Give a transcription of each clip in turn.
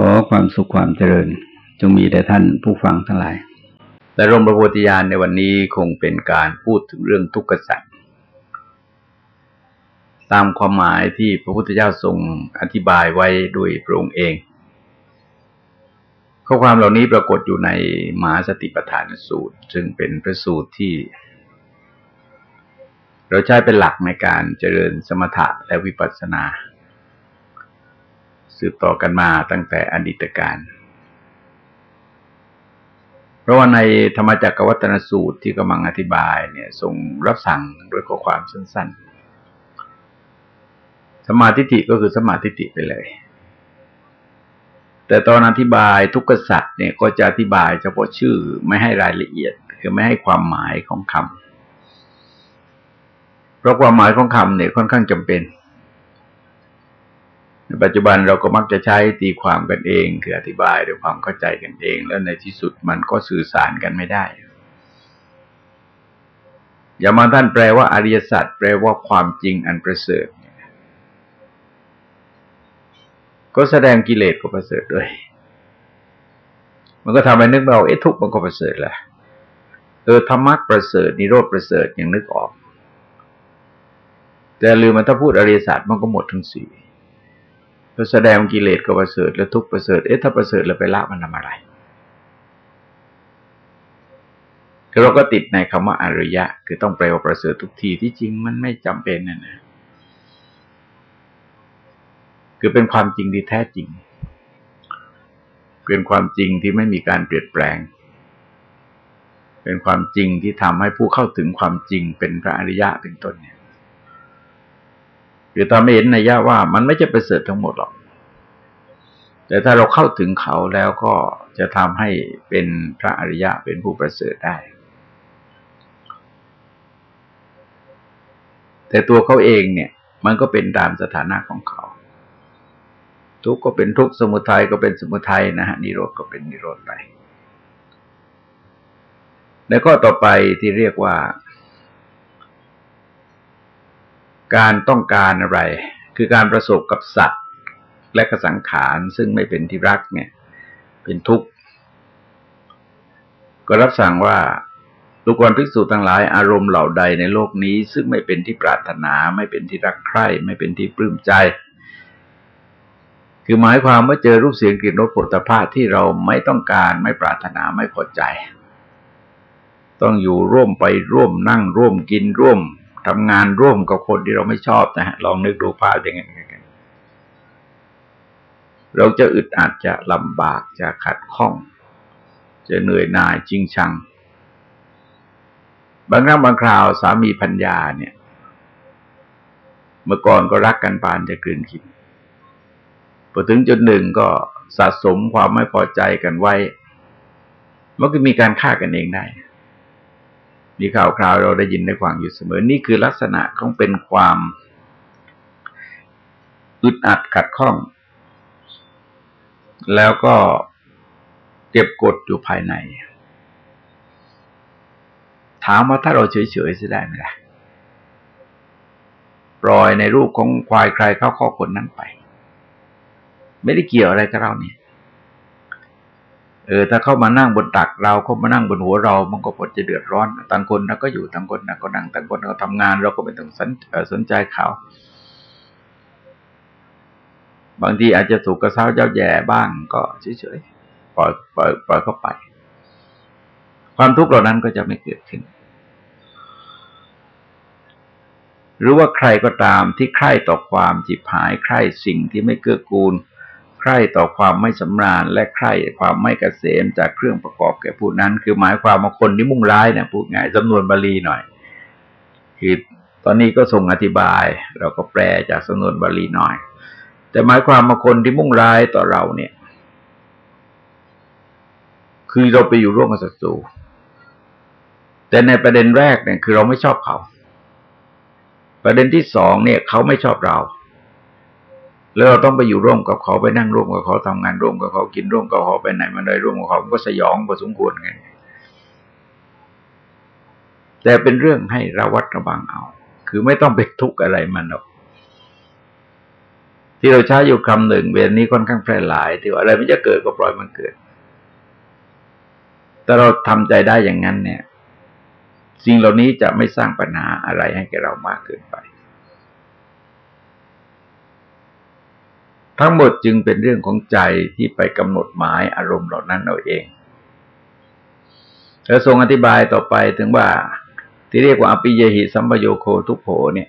ขอความสุขความเจริญ จงมีแด่ท่านผู้ฟังทั้งหลายแต่รมประโพธิญาณในวันนี้คงเป็นการพูดถึงเรื่องทุกข์สัตว์ตามความหมายที่พระพุทธเจ้าทรงอธิบายไว้โดยพระองค์เอง ข้อความเหล่านี้ปรากฏอยู่ในมหาสติปัฏฐานสูตร ซึ่งเป็นพระสูตรที่ เราใช้เป็นหลักในการเจริญสมถะและวิปัสสนา สืบต่อกันมาตั้งแต่อดีตการเพราะว่าในธรรมจักรวัตนสูตรที่กำลังอธิบายเนี่ยทรงรับสั่งด้วยข้อความสั้น ๆ สมาธิิก็คือสมาธิิไปเลย แต่ตอนอธิบายทุกขสัตว์เนี่ยก็จะอธิบายเฉพาะชื่อไม่ให้รายละเอียด คือไม่ให้ความหมายของคำเพราะความหมายของคำเนี่ยค่อนข้างจำเป็น ในปัจจุบันเราก็มักจะใช้ตีความกันเอง คืออธิบายด้วยความเข้าใจกันเอง แล้วในที่สุดมันก็สื่อสารกันไม่ได้ อย่ามาท่านแปลว่าอริยสัจแปลว่าความจริงอันประเสริฐก็แสดงกิเลสก็ประเสริฐด้วย มันก็ทำให้นึกเราเอ๊ะทุกข์มันก็ประเสริฐแหละเออธรรมะประเสริฐนิโรธประเสริฐยังนึกออก แต่ลืมมันถ้าพูดอริยสัจมันก็หมดทั้งสี่ ก็แสดงกิเลสก็ประเสริฐและทุกประเสริฐเอ๊ะถ้าประเสริฐแล้วไปละมันทำอะไรเราก็ติดในคำว่าอริยะ คือต้องแปลว่าประเสริฐทุกทีที่จริงมันไม่จำเป็นนะนะคือเป็นความจริงที่แท้จริง เป็นความจริงที่ไม่มีการเปลี่ยนแปลง เป็นความจริงที่ทำให้ผู้เข้าถึงความจริงเป็นพระอริยะเป็นต้นเนี่ย คือตอนเห็นนัยยะว่ามันไม่จะประเสริฐทั้งหมดหรอก แต่ถ้าเราเข้าถึงเขาแล้วก็จะทำให้เป็นพระอริยะเป็นผู้ประเสริฐได้ แต่ตัวเขาเองเนี่ย มันก็เป็นตามสถานะของเขา ทุกก็เป็นทุกสมุทัยก็เป็นสมุทัยนะฮะนิโรธก็เป็นนิโรธไป แล้วก็ต่อไปที่เรียกว่า การต้องการอะไร คือการประสบกับสัตว์และกสังขารซึ่งไม่เป็นที่รักเนี่ย เป็นทุกข์ ก็รับสั่งว่าทุกคนภิกษุทั้งหลายอารมณ์เหล่าใดในโลกนี้ ซึ่งไม่เป็นที่ปรารถนา ไม่เป็นที่รักใคร่ ไม่เป็นที่ปลื้มใจ คือหมายความว่าเจอรูปเสียงกลิ่นรสผลิตภัณฑ์ที่เราไม่ต้องการไม่ปรารถนาไม่พอใจ ต้องอยู่ร่วมไปร่วมนั่งร่วมกินร่วม ทำงานร่วมกับคนที่เราไม่ชอบนะฮะลองนึกดูภาพอย่างนี้กันเราจะอึดอัดจะลำบากจะขัดข้อง จะเหนื่อยหน่ายจริงชัง บางครั้งบางคราวสามีพัญญาเนี่ย เมื่อก่อนก็รักกันปานจะกลืนกินพอถึงจุดหนึ่งก็สะสมความไม่พอใจกันไว้ มันก็มีการฆ่ากันเองได้ มีข่าวคราวเราได้ยินได้ฟังอยู่เสมอ นี่คือลักษณะของเป็นความอึดอัดขัดข้อง แล้วก็เก็บกดอยู่ภายใน ถามว่าถ้าเราเฉยๆจะได้ไหมล่ะปล่อยในรูปของควายใครเข้าข้อคนนั้นไป ไม่ได้เกี่ยวอะไรกับเราเนี่ย เออถ้าเข้ามานั่งบนตักเราเข้ามานั่งบนหัวเรา มันก็ผลจะเดือดร้อนต่างคนเราก็อยู่ต่างคนต่าก็นั่งต่างคนเราทำงาน เราก็ไม่ต้องสนสนใจเขาบางทีอาจจะถูกกระเซ้าเจ้าแย่บ้างก็เฉยๆปล่อยปล่อยปล่อยเข้าไป ความทุกข์เหล่านั้นก็จะไม่เกิดขึ้น หรือว่าใครก็ตามที่ใคร่ต่อความจิบหายใคร่สิ่งที่ไม่เกื้อกูล คร่ต่อความไม่สำราญและใคร่ความไม่กเกษมจากเครื่องประกอบแก่ผู้นั้น คือหมายความว่าคนที่มุ่งร้ายเนี่ยพูดง่ายจำนวนบาลีหน่อย คือตอนนี้ก็ส่งอธิบาย เราก็แปลจากสำนวนบาลีหน่อย แต่หมายความว่าคนที่มุ่งร้ายต่อเราเนี่ย คือเราไปอยู่ร่วมกับศัตรูแต่ในประเด็นแรกเนี่ยคือเราไม่ชอบเขา ประเด็นที่สองเนี่ย เขาไม่ชอบเรา แล้วเราต้องไปอยู่ร่วมกับเขาไปนั่งร่วมกับเขาทำงานร่วมกับเขากินร่วมกับเขาไปไหนมาไหนร่วมกับเขาก็สยองพอสมควรไงแต่เป็นเรื่องให้ระวัดระวังเอา คือไม่ต้องไปทุกข์อะไรมันหรอก ที่เราใช้อยู่คำหนึ่งเวลนี้ค่อนข้างแพร่หลาย ที่ว่าอะไรมันจะเกิดก็ปล่อยมันเกิด แต่เราทำใจได้อย่างนั้นเนี่ย สิ่งเหล่านี้จะไม่สร้างปัญหาอะไรให้แกเรามากเกินไป ทั้งหมดจึงเป็นเรื่องของใจที่ไปกำหนดหมายอารมณ์เหล่านั้นเอาเองแล้วทรงอธิบายต่อไปถึงว่า ที่เรียกว่าอภิเยหิสัมปโยโคทุกโผเนี่ย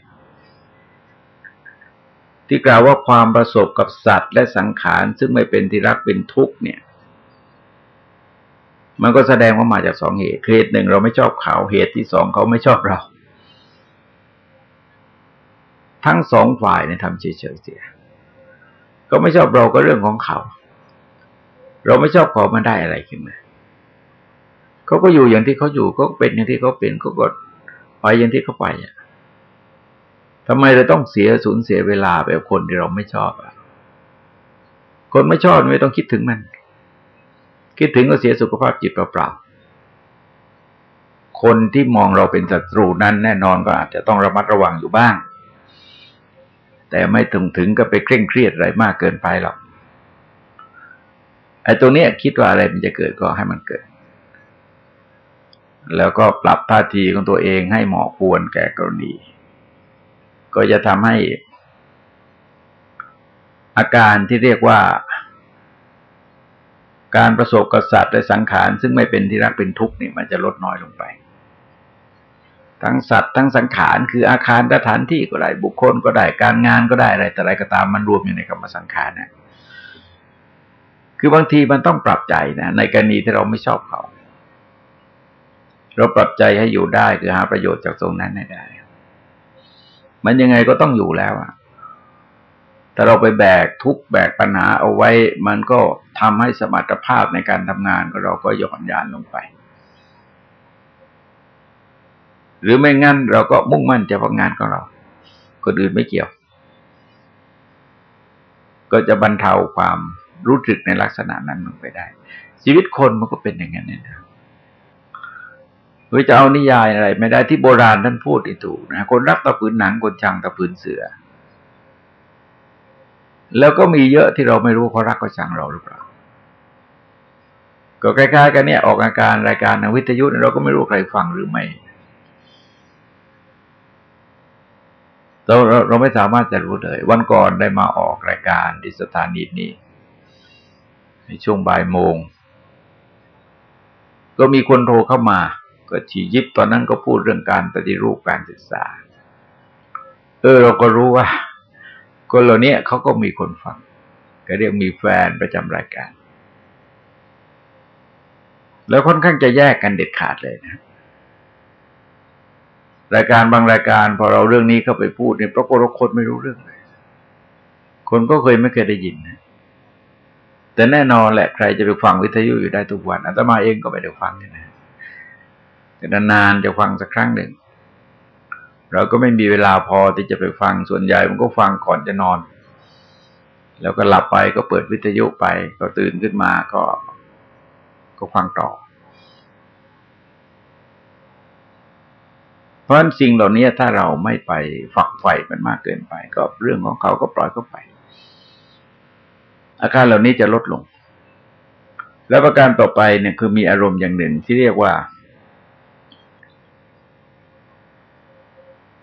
ที่กล่าวว่าความประสบกับสัตว์และสังขารซึ่งไม่เป็นที่รักเป็นทุกข์เนี่ย มันก็แสดงว่ามาจากสองเหตุเหตุหนึ่งเราไม่ชอบเขาเหตุที่สองเขาไม่ชอบเรา ทั้งสองฝ่ายเนี่ยทำเฉยๆเสีย ก็ไม่ชอบเราก็เรื่องของเขา เราไม่ชอบเขามันได้อะไรขึ้นมาเขาก็อยู่อย่างที่เขาอยู่ก็เป็นอย่างที่เขาเป็นก็กดไปอย่างที่เขาไปอะทำไมเราต้องเสียสูญเสียเวลาแบบคนที่เราไม่ชอบอะ คนไม่ชอบไม่ต้องคิดถึงมัน คิดถึงก็เสียสุขภาพจิตเปล่าๆคนที่มองเราเป็นศัตรูนั้นแน่นอนก็อาจจะต้องระมัดระวังอยู่บ้าง แต่ไม่ถึงถึงก็ไปเคร่งเครียดอะไรมากเกินไปหรอกไอ้ตรงนี้คิดว่าอะไรมันจะเกิดก็ให้มันเกิด แล้วก็ปรับท่าทีของตัวเองให้เหมาะควรแก่กรณี ก็จะทำให้ อาการที่เรียกว่า การประสบกับสัตว์และสังขารซึ่งไม่เป็นที่รักเป็นทุกข์นี่มันจะลดน้อยลงไป ทั้งสัตว์ทั้งสังขารคืออาคารสถานที่ก็ได้บุคคลก็ได้การงานก็ได้อะไรแต่อะไรก็ตามมันรวมอยู่ในคำว่าสังขารเนี่ยคือบางทีมันต้องปรับใจนะในกรณีที่เราไม่ชอบเขาเราปรับใจให้อยู่ได้คือหาประโยชน์จากตรงนั้นให้ได้ มันยังไงก็ต้องอยู่แล้วอะแต่เราไปแบกทุกแบกปัญหาเอาไว้ มันก็ทำให้สมรรถภาพในการทำงานของเราก็หย่อนยานลงไป หรือไม่งั้นเราก็มุ่งมั่นเฉพาะงานของเรา คนอื่นไม่เกี่ยว ก็จะบรรเทาความรู้สึกในลักษณะนั้นลงไปได้ ชีวิตคนมันก็เป็นอย่างนั้นเนี่ยหรือจะเอานิยายอะไร ไม่ได้ที่โบราณท่านพูดถูกนะคนรักตะผืนหนังคนชังตะผืนเสือ แล้วก็มีเยอะที่เราไม่รู้เขารักเขาชังเราหรือเปล่าก็ใกล้ๆกันเนี่ยออกอาการรายการนวิทยุเราก็ไม่รู้ใครฟังหรือไม่ เราเราเราไม่สามารถจะรู้เลย วันก่อนได้มาออกรายการที่สถานีนี้ ในช่วงบ่ายโมง ก็มีคนโทรเข้ามา ก็ชียิบตอนนั้นก็พูดเรื่องการปฏิรูปการศึกษา เออ เราก็รู้ว่า คนเหล่านี้เขาก็มีคนฟัง ก็เรียกมีแฟนประจำรายการ แล้วค่อนข้างจะแยกกันเด็ดขาดเลยนะ รายการบางรายการพอเราเรื่องนี้เข้าไปพูดเนี่ยปรากฏว่าคนไม่รู้เรื่องเลย คนก็เคยไม่เคยได้ยินนะแต่แน่นอนแหละใครจะไปฟังวิทยุอยู่ได้ทุกวันอาตมาเองก็ไม่ได้ฟังนะแต่นานๆจะฟังสักครั้งหนึ่ง เราก็ไม่มีเวลาพอที่จะไปฟังส่วนใหญ่มันก็ฟังก่อนจะนอน แล้วก็หลับไปก็เปิดวิทยุไป ก็ตื่นขึ้นมาก็ก็ฟังต่อ เพ ราะฉะนั้นสิ่งเหล่านี้ถ้าเราไม่ไปฝักใฝ่มันมากเกินไป ก็เรื่องของเขาก็ปล่อยเข้าไป อาการเหล่านี้จะลดลง แล้วประการต่อไปเนี่ยคือมีอารมณ์อย่างหนึ่งที่เรียกว่า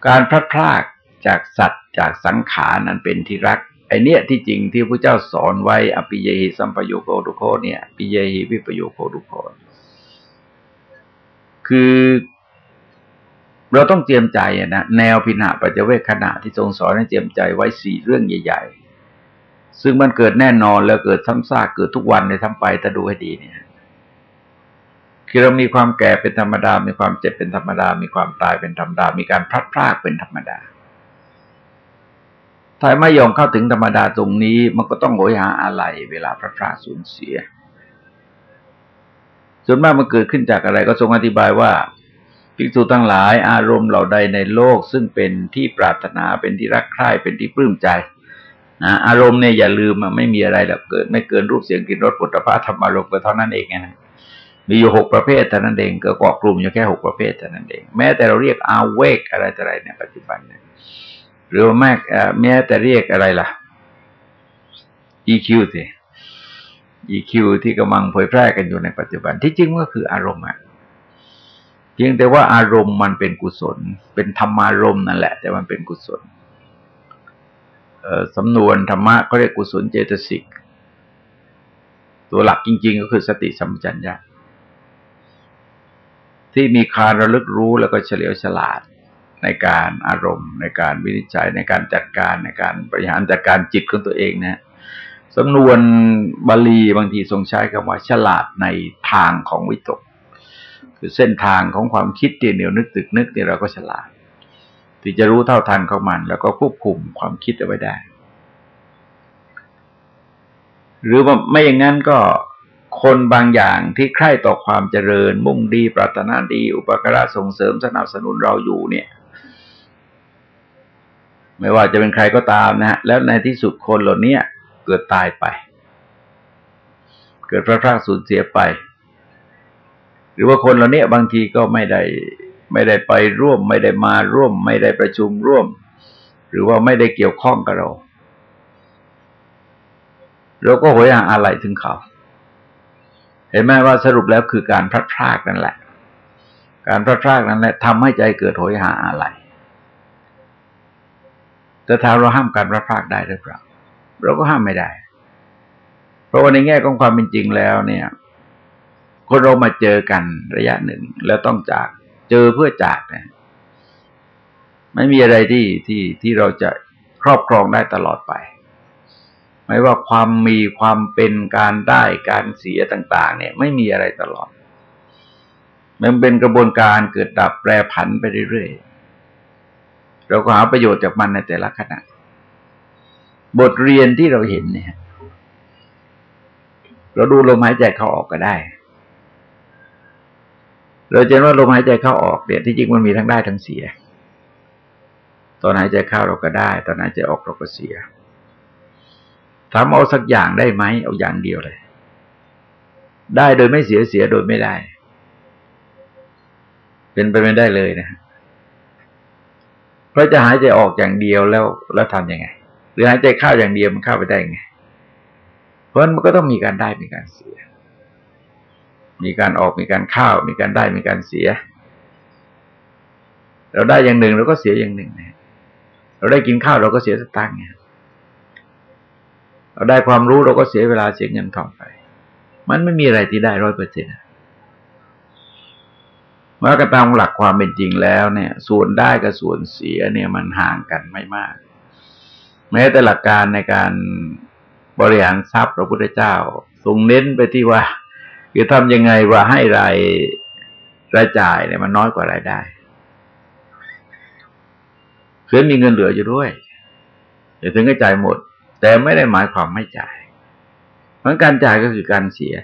การพลัดพรากจากสัตว์จากสังขารนั้นเป็นที่รักไอเนี้ยที่จริงที่พระเจ้าสอนไว้อภิเยหิสัมปโยโคดุโคเนี่ยปิเยหิวิปโยโคดุโคคือ เราต้องเตรียมใจนะแนวพินาปัจเวกขณะที่ทรงสอนให้เตรียมใจไว้สี่เรื่องใหญ่ ๆ ซึ่งมันเกิดแน่นอนแล้วเกิดซ้ำซากเกิดทุกวันในทั้งไปถ้าดูให้ดีเนี่ยคือเรามีความแก่เป็นธรรมดา มีความเจ็บเป็นธรรมดา มีความตายเป็นธรรมดา มีการพลัดพรากเป็นธรรมดาถ้าไม่ยอมเข้าถึงธรรมดาตรงนี้มันก็ต้องโหยหาอะไรเวลาพลัดพรากสูญเสีย ส่วนมากมันเกิดขึ้นจากอะไรก็ทรงอธิบายว่า ภิกษุทั้งหลายอารมณ์เหล่าใดในโลกซึ่งเป็นที่ปรารถนาเป็นที่รักใคร่เป็นที่ปลื้มใจนะอารมณ์เนี่ยอย่าลืมมันไม่มีอะไรแบบเกิด ไม่เกินรูปเสียงกลิ่นรสปุถะพธรรมารมณ์ก็เท่านั้นเองนะมีอยู่หกประเภทเท่านั้นเองก็เกาะกลุ่มอยู่แค่หกประเภทเท่านั้นเองแม้แต่เราเรียกอาเวกอะไรต่ออะไรในปัจจุบันเนี่ยหรือแม้แม้แต่เรียกอะไรล่ะ EQ สิ EQ ที่กำลังเผยแพร่กันอยู่ในปัจจุบันที่จริงก็คืออารมณ์อะ เพียงแต่ว่าอารมณ์มันเป็นกุศล เป็นธรรมารมณ์นั่นแหละ แต่มันเป็นกุศลสำนวนธรรมะก็เรียกกุศลเจตสิก ตัวหลักจริง ๆ ก็คือสติสัมปชัญญะที่มีคารระลึกรู้แล้วก็เฉลียวฉลาดในการอารมณ์ ในการวินิจฉัยในการจัดการในการบริหารจัดการจิตของตัวเองนะสำนวนบาลีบางทีทรงใช้คำว่าฉลาดในทางของวิตก คือเส้นทางของความคิดที่เหนียวนึกตึกนึกเนี่ยเราก็ฉลาดที่จะรู้เท่าทันของมัน แล้วก็ควบคุมความคิดเอาไว้ได้ หรือว่าไม่อย่างนั้นก็คนบางอย่างที่ใคร่ต่อความเจริญ มุ่งดี ปรารถนาดี อุปการะส่งเสริมสนับสนุนเราอยู่เนี่ย ไม่ว่าจะเป็นใครก็ตามนะฮะแล้วในที่สุดคนเหล่านี้เกิดตายไป เกิดพระพรากสูญเสียไป หรือว่าคนเหล่านี้บางทีก็ไม่ได้ไม่ได้ไปร่วม ไม่ได้มาร่วม ไม่ได้ประชุมร่วม หรือว่าไม่ได้เกี่ยวข้องกับเรา เราก็หวยหาอะไรถึงเขา เห็นไหมว่าสรุปแล้วคือการพลัดพรากนั่นแหละ การพลัดพรากนั่นแหละทำให้ใจเกิดโหยหาอะไรแต่ถ้าเราห้ามการพลัดพรากได้หรือเปล่าเราก็ห้ามไม่ได้ เพราะว่าในแง่ของความเป็นจริงแล้วเนี่ย คนเรามาเจอกันระยะหนึ่งแล้วต้องจาก เจอเพื่อจากเนี่ยไม่มีอะไรที่ที่ที่เราจะครอบครองได้ตลอดไป ไม่ว่าความมีความเป็นการได้การเสียต่าง ๆ เนี่ย ไม่มีอะไรตลอด มันเป็นกระบวนการเกิดดับแปรผันไปเรื่อยๆเราก็หาประโยชน์จากมันในแต่ละขณะ บทเรียนที่เราเห็นเนี่ย เราดูลมหายใจเข้าออกก็ได้ เราจะเห็นว่าลมหายใจเข้าออกเนี่ยที่จริงมันมีทั้งได้ทั้งเสีย ตอนหายใจเข้าเราก็ได้ ตอนหายใจออกเราก็เสียถามเอาสักอย่างได้ไหมเอาอย่างเดียวเลย ได้โดยไม่เสียเสียโดยไม่ได้ เป็นไปไม่ได้เลยนะเพราะจะหายใจออกอย่างเดียวแล้วแล้วทำยังไง หรือหายใจเข้าอย่างเดียวมันเข้าไปได้ไง เพราะมันก็ต้องมีการได้มีการเสีย มีการออกมีการเข้ามีการได้มีการเสีย เราได้อย่างหนึ่งเราก็เสียอย่างหนึ่งเราได้กินข้าวเราก็เสียสตางค์เราได้ความรู้เราก็เสียเวลาเสียเงินทองไป มันไม่มีอะไรที่ได้ร้อยเปอร์เซ็นต์เมื่อกระตามหลักความเป็นจริงแล้วเนี่ย ส่วนได้กับส่วนเสียเนี่ยมันห่างกันไม่มาก แม้แต่หลักการในการบริหารทรัพย์พระพุทธเจ้าทรงเน้นไปที่ว่า คือทำยังไงว่าให้รายรายจ่ายเนี่ยมันน้อยกว่ารายได้เพื่อมีเงินเหลืออยู่ด้วยอย่าถึงก็จ่ายหมด แต่ไม่ได้หมายความไม่จ่าย เพราะการจ่ายก็คือการเสีย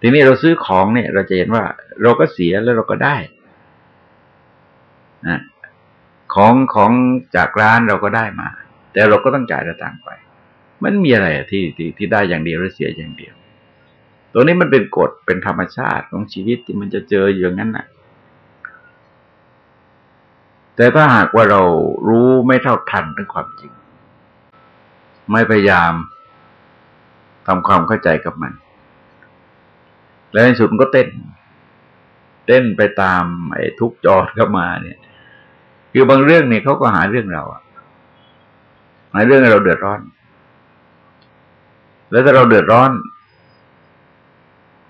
ทีนี้เราซื้อของเนี่ย เราจะเห็นว่า เราก็เสียแล้วเราก็ได้นะของของจากร้านเราก็ได้มา แต่เราก็ต้องจ่ายระตังไป มันมีอะไรที่ที่ที่ได้อย่างเดียวหรือเสียอย่างเดียว ตัวนี้มันเป็นกฎเป็นธรรมชาติของชีวิตที่มันจะเจออย่างนั้นน่ะ แต่ถ้าหากว่าเรารู้ไม่เท่าทันเรื่องความจริง ไม่พยายามทำความเข้าใจกับมัน แล้วในสุดมันก็เต้น เต้นไปตามไอ้ทุกจอดเข้ามาเนี่ย คือบางเรื่องเนี่ยเขาก็หาเรื่องเราอะหาเรื่องเราเดือดร้อน แล้วถ้าเราเดือดร้อน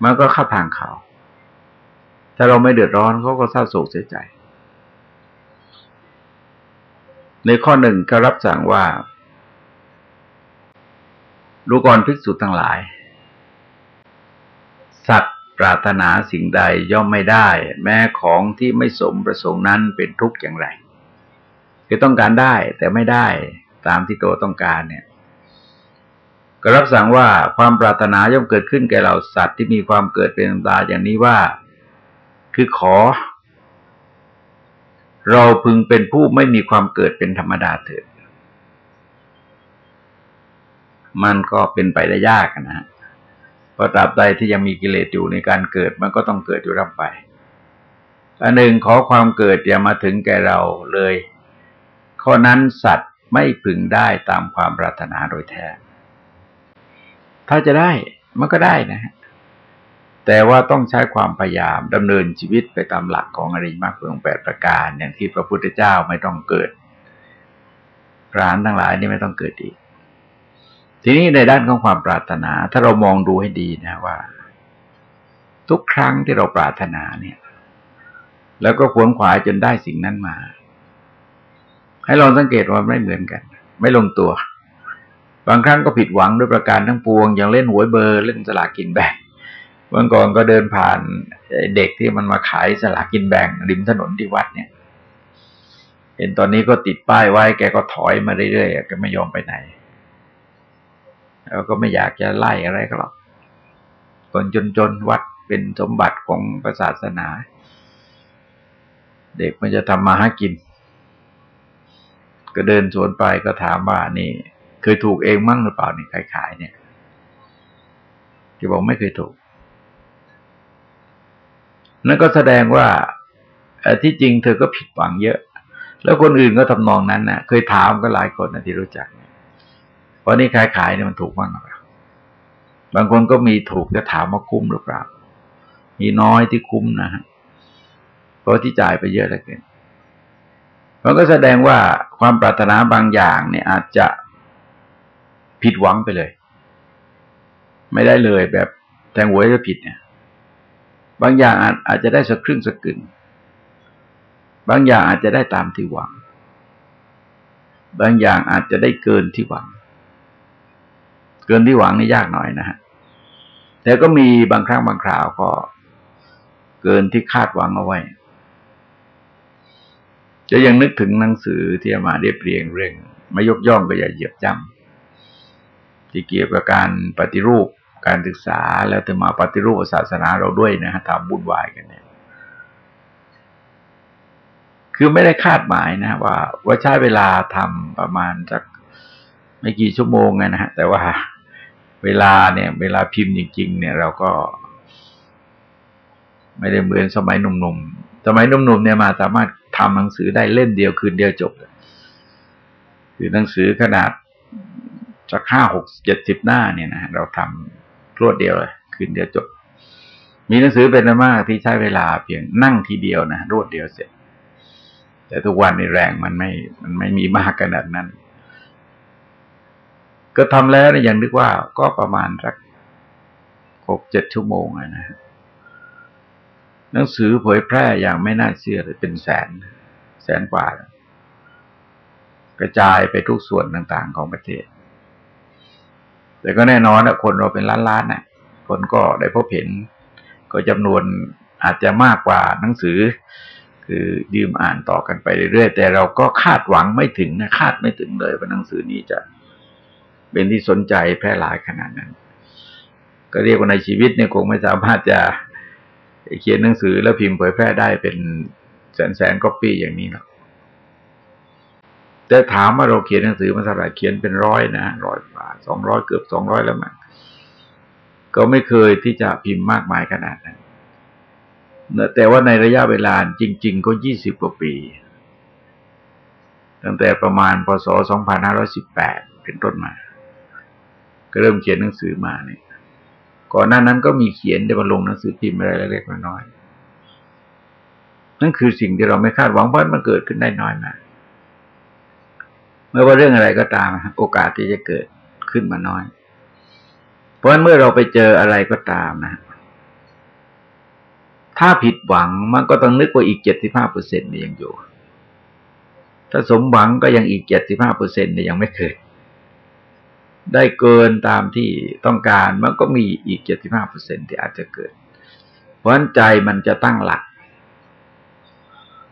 มันก็เข้าทางเขา ถ้าเราไม่เดือดร้อนเขาก็เศร้าโศกเสียใจ ในข้อหนึ่งก็รับสั่งว่ารู้ก่อนภิกษุทั้งหลาย สัตว์ปรารถนาสิ่งใดย่อมไม่ได้ แม้ของที่ไม่สมประสงค์นั้นเป็นทุกข์อย่างไร คือต้องการได้แต่ไม่ได้ตามที่ตัวต้องการเนี่ย ก็รับสั่งว่าความปรารถนาย่อมเกิดขึ้นแก่เราสัตว์ที่มีความเกิดเป็นธรรมดาอย่างนี้ว่า คือขอ เราพึงเป็นผู้ไม่มีความเกิดเป็นธรรมดาเถิด มันก็เป็นไปได้ยากนะฮะเพราะตราบใดที่ยังมีกิเลสอยู่ในการเกิดมันก็ต้องเกิดอยู่ร่ำไปอันหนึ่งขอความเกิดอย่ามาถึงแก่เราเลย ข้อนั้นสัตว์ไม่พึงได้ตามความปรารถนาโดยแท้ ถ้าจะได้มันก็ได้นะฮะแต่ว่าต้องใช้ความพยายามดำเนินชีวิตไปตามหลักของอริยมรรคเพื่องแปดประการ อย่างที่พระพุทธเจ้าไม่ต้องเกิดพรานทั้งหลายนี่ไม่ต้องเกิดอีก ทีนี้ในด้านของความปรารถนา ถ้าเรามองดูให้ดีนะว่า ทุกครั้งที่เราปรารถนาเนี่ย แล้วก็ขวนขวายจนได้สิ่งนั้นมา ให้ลองสังเกตว่าไม่เหมือนกัน ไม่ลงตัว บางครั้งก็ผิดหวังด้วยประการทั้งปวง อย่างเล่นหวยเบอร์เล่นสลากกินแบ่งวันก่อนก็เดินผ่านเด็กที่มันมาขายสลากกินแบ่ง ริมถนนที่วัดเนี่ย เห็นตอนนี้ก็ติดป้ายไว้ แกก็ถอยมาเรื่อยๆแกไม่ยอมไปไหนแล้วก็ไม่อยากจะไล่อะไรก็หรอกคนจนๆวัดเป็นสมบัติของศาสนา เด็กมันจะทำมาหากิน ก็เดินสวนไปก็ถามว่านี่ ยถูกเองมั่งหรือเปล่านี่ขายๆเนี่ยแกบอกไม่เคยถูก นั่นก็แสดงว่าที่จริงเธอก็ผิดหวังเยอะ แล้วคนอื่นก็ทำนองนั้นนะ่ะ เคยถามก็หลายคนนะที่รู้จักเพราะนี่ขายขายเนี่ยมันถูกมากหรือเปล่าบางคนก็มีถูกจะถามว่าคุ้มหรือเปล่า มีน้อยที่คุ้มนะฮะเพราะที่จ่ายไปเยอะเหลือเกินมันก็แสดงว่าความปรารถนาบางอย่างเนี่ยอาจจะ ผิดหวังไปเลย ไม่ได้เลยแบบแทงหวยจะผิดเนี่ย บางอย่างอาจอาจจะได้สักครึ่งสักกึ่งบางอย่างอาจจะได้ตามที่หวัง บางอย่างอาจจะได้เกินที่หวัง เกินที่หวังนี่ยากหน่อยนะฮะแต่ก็มีบางครั้งบางคราวก็เกินที่คาดหวังเอาไว้ จะยังนึกถึงหนังสือที่มาเรียบเรียงเรื่อง ไม่ยกย่องก็อย่าเหยียบย่ำ ที่เกี่ยวกับการปฏิรูปการศึกษาแล้วถึงมาปฏิรูปศาสนาเราด้วยนะฮะทำบุญวายกันเนี่ย คือไม่ได้คาดหมายนะว่า ว่าใช้เวลาทำประมาณสักไม่กี่ชั่วโมงนะฮะแต่ว่าเวลาเนี่ย เวลาพิมพ์จริง ๆ เนี่ยเราก็ ไม่ได้เหมือนสมัยหนุ่มๆสมัยหนุ่มๆเนี่ยมาสามารถทำหนังสือได้เล่นเดียวคืนเดียวจบคือหนังสือขนาด สักห้าหกเจ็ดสิบหน้าเนี่ยนะเราทำรวดเดียวเลยคืนเดียวจบ มีหนังสือเป็นมากที่ใช้เวลาเพียงนั่งทีเดียวนะรวดเดียวเสร็จ แต่ทุกวันในแรงมันไม่ มันไม่มีมากขนาดนั้น ก็ทำแล้วนะยังนึกว่าก็ประมาณสักหกเจ็ดชั่วโมงนะหนังสือเผยแพร่อย่างไม่น่าเชื่อเลยเป็นแสน แสนกว่า กระจายไปทุกส่วนต่างๆของประเทศ แต่ก็แน่นอนนะคนเราเป็นล้านๆน่ะคนก็ได้พบเห็น ก็จำนวนอาจจะมากกว่าหนังสือ คือยืมอ่านต่อกันไปเรื่อยๆแต่เราก็คาดหวังไม่ถึงนะคาดไม่ถึงเลยว่าหนังสือนี้จะเป็นที่สนใจแพร่หลายขนาดนั้น ก็เรียกว่าในชีวิตเนี่ยคงไม่สามารถจะเขียนหนังสือแล้วพิมพ์เผยแพร่ได้เป็นแสนแสนก๊อปปี้อย่างนี้หรอก แต่ถามว่าเราเขียนหนังสือมาเท่าไหร่เขียนเป็นร้อยนะร้อยกว่าสองร้อยเกือบสองร้อยแล้วมั้งก็ไม่เคยที่จะพิมพ์มากมายขนาดนั้นแต่ว่าในระยะเวลาจริง ๆ ก็ยี่สิบกว่าปี ตั้งแต่ประมาณพศสองพันห้าร้อยสิบแปดเป็นต้นมา ก็เริ่มเขียนหนังสือมาเนี่ยก่อนหน้านั้นก็มีเขียนได้มาลงหนังสือพิมพ์อะไรเล็กๆน้อยๆนั่นคือสิ่งที่เราไม่คาดหวังเพราะมันเกิดขึ้นได้น้อยมาก ไม่ว่าเรื่องอะไรก็ตาม โอกาสที่จะเกิดขึ้นมาน้อย เพราะฉะนั้นเมื่อเราไปเจออะไรก็ตามนะ ถ้าผิดหวังมันก็ต้องนึกว่าอีกเจ็ดสิบห้าเปอร์เซ็นต์นี่ยังอยู่ ถ้าสมหวังก็ยังอีกเจ็ดสิบห้าเปอร์เซ็นต์นี่ยังไม่เคยได้เกินตามที่ต้องการมันก็มีอีกเจ็ดสิบห้าเปอร์เซ็นต์ที่อาจจะเกิด เพราะฉะนั้นใจมันจะตั้งหลัก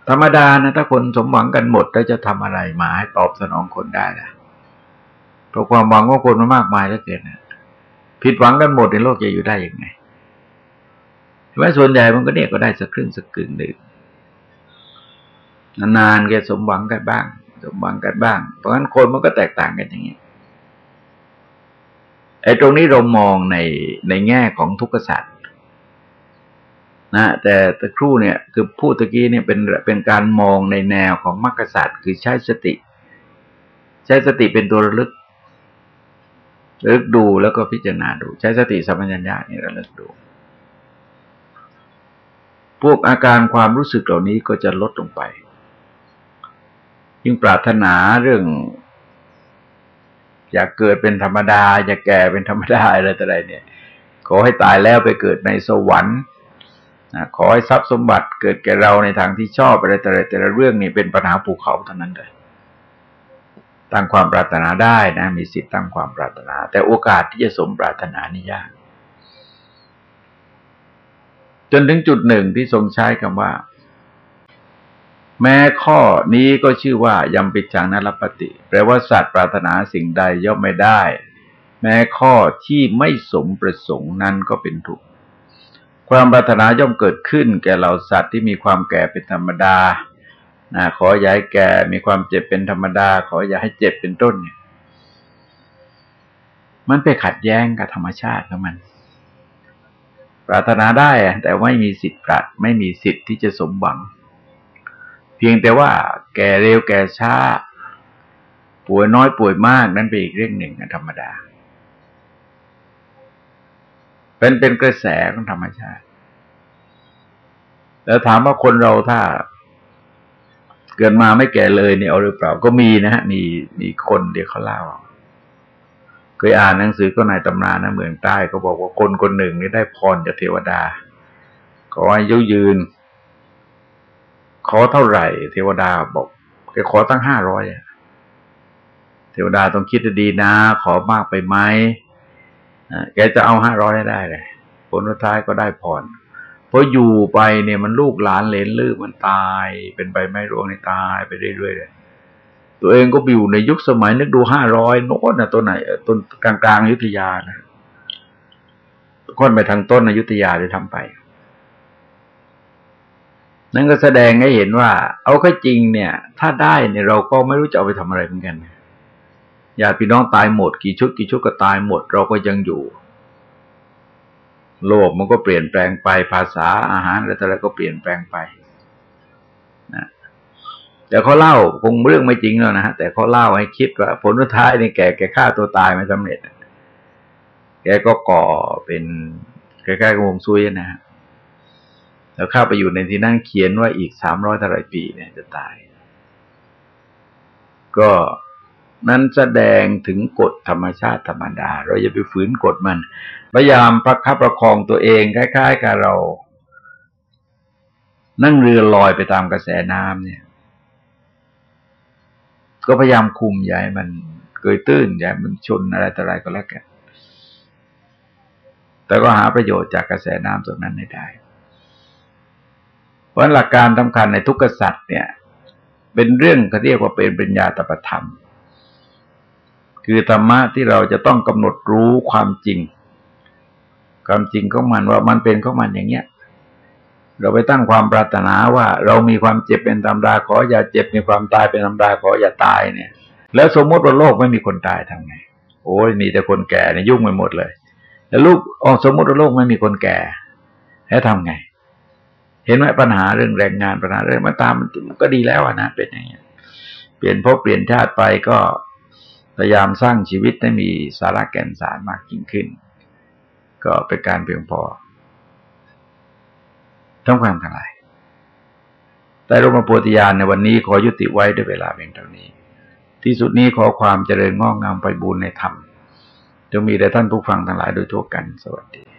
ธรรมดานะถ้าคนสมหวังกันหมดแล้วจะทำอะไรมาให้ตอบสนองคนได้นะเพราะความหวังของคนมันมากมายแล้วเกินนะผิดหวังกันหมดในโลกจะอยู่ได้ยังไงแม้ส่วนใหญ่มันก็เนี่ยก็ได้สักครึ่งสักกึ่งหนึ่งนานๆแกสมหวังกันบ้าง สมหวังกันบ้าง เพราะฉะนั้นคนมันก็แตกต่างกันอย่างนี้ไอ้ตรงนี้เรามองในในแง่ของทุกขสัตว์ นะแต่ตะครู่เนี่ยคือพูดตะกี้เนี่ยเป็นเป็นการมองในแนวของมรรคศาสตร์คือใช้สติ ใช้สติเป็นตัวระลึกระลึกดูแล้วก็พิจารณาดู ใช้สติสัมปชัญญะนี่ระลึกดู พวกอาการความรู้สึกเหล่านี้ก็จะลดลงไปยิ่งปรารถนาเรื่อง อยากเกิดเป็นธรรมดา อยากแก่เป็นธรรมดาอะไรต่ออะไรเนี่ย ขอให้ตายแล้วไปเกิดในสวรรค์ ขอให้ทรัพย์สมบัติเกิดแก่เราในทางที่ชอบอะไรแต่ละแต่ละเรื่องนี่เป็นปัญหาภูเขาเท่านั้นเลยตั้งความปรารถนาได้นะมีสิทธิ์ตั้งความปรารถนา แต่โอกาสที่จะสมปรารถนานี่ยาก จนถึงจุดหนึ่งที่ทรงใช้คำว่า แม้ข้อนี้ก็ชื่อว่ายำปิดจังนรปฏิ แปลว่าสัตว์ปรารถนาสิ่งใดย่อมไม่ได้ แม้ข้อที่ไม่สมประสงค์นั้นก็เป็นทุก ความปรารถนาย่อมเกิดขึ้น แก่เราสัตว์ที่มีความแก่เป็นธรรมดานะขออย่าให้แก่มีความเจ็บเป็นธรรมดา ขออย่าให้เจ็บเป็นต้นเนี่ย มันไปขัดแย้งกับธรรมชาติของมัน ปรารถนาได้แต่ไม่มีสิทธิ์ปรัดไม่มีสิทธิ์ที่จะสมหวัง เพียงแต่ว่า แก่เร็วแก่ช้า ป่วยน้อยป่วยมากนั่นเป็นอีกเรื่องหนึ่งธรรมดา เป็นเป็นกระแสของธรรมชาติ แล้วถามว่าคนเราถ้า เกิดมาไม่แก่เลยเนี่ยเอาหรือเปล่าก็มีนะฮะมีมีคนเดี๋ยวเขาเล่าเคยอ่านหนังสือก็ในตำนานนะเมืองใต้ก็บอกว่าคนคนหนึ่งนี่ได้พรจากเทวดา ขอให้ยุยืน ขอเท่าไหร่ เทวดาบอกแกขอตั้งห้าร้อยเทวดาต้องคิดดีนะ ขอมากไปไหม แกจะเอาห้าร้อยได้เลยผลสุดท้ายก็ได้พรพออยู่ไปเนี่ยมันลูกหลานเลนลือมันตาย เป็นใบไม้ร่วงในตายไปเรื่อยๆเลยตัวเองก็อยู่ในยุคสมัยนึกดูห้าร้อยโน้นนะตัวไหนต้นกลางกลางยุทธยานะค่อนไปทางต้นอยุธยาเลยทำไป นั่นก็แสดงให้เห็นว่า เอาก็จริงเนี่ย ถ้าได้เนี่ยเราก็ไม่รู้จะเอาไปทำอะไรเหมือนกัน ญาติพี่น้องตายหมด กี่ชุดกี่ชุดก็ตายหมด เราก็ยังอยู่ โลกมันก็เปลี่ยนแปลงไปภาษาอาหารอะไรต่อะไรก็เปลี่ยนแปลงไปนะแต่เขาเล่าคงเรื่องไม่จริงแล้วนะฮะแต่เขาเล่าให้คิดว่า ผลสุดท้ายนี่แกแกฆ่าตัวตายไม่สำเร็จแกก็ก่อเป็นใกล้ๆกับวงซุยนะฮะแล้วเข้าไปอยู่ในที่นั่งเขียนว่าอีกสามร้อยเท่าไรปีเนี่ยจะตาย ก็ นั้นแสดงถึงกฎธรรมชาติธรรมดา เราอย่าไปฝืนกฎมัน พยายามประคับประคองตัวเองคล้ายๆกับเรา นั่งเรือลอยไปตามกระแสน้ำเนี่ย ก็พยายามคุมอย่าให้มันเกยตื้นอย่าให้มันชนอะไรต่ออะไรก็แล้วกันแต่ก็หาประโยชน์จากกระแสน้ำตรงนั้นได้ เพราะหลักการสำคัญในทุกขสัตว์เนี่ย เป็นเรื่องเขาเรียกว่าเป็นปัญญาตประธรรม คือธรรมะที่เราจะต้องกำหนดรู้ความจริง ความจริงของมันว่ามันเป็นของมันอย่างเงี้ย เราไปตั้งความปรารถนาว่า เรามีความเจ็บเป็นธรรมดาขออย่าเจ็บมีความตายเป็นธรรมดาขออย่าตายเนี่ย แล้วสมมติว่าโลกไม่มีคนตายทำไง โอ้ยมีแต่คนแก่เนี่ยยุ่งไปหมดเลย แล้วลูกออกสมมติว่าโลกไม่มีคนแก่แล้วทำไง เห็นไหมปัญหาเรื่องแรงงานปัญหาเรื่องมาตามมันก็ดีแล้วนะเป็นอย่างเงี้ยเปลี่ยนพบเปลี่ยนชาติไปก็ พยายามสร้างชีวิตให้มีสาระแก่นสารมากยิ่งขึ้น ก็เป็นการเพียงพอทั้งความทั้งหลายแต่รมโพธิญาณในวันนี้ขอยุติไว้ด้วยเวลาเพียงเท่านี้ ที่สุดนี้ขอความเจริญงอกงามไปบูรณนธรรมจะมีแด่ท่านผู้ฟังทั้งหลายโดยทั่วกันสวัสดี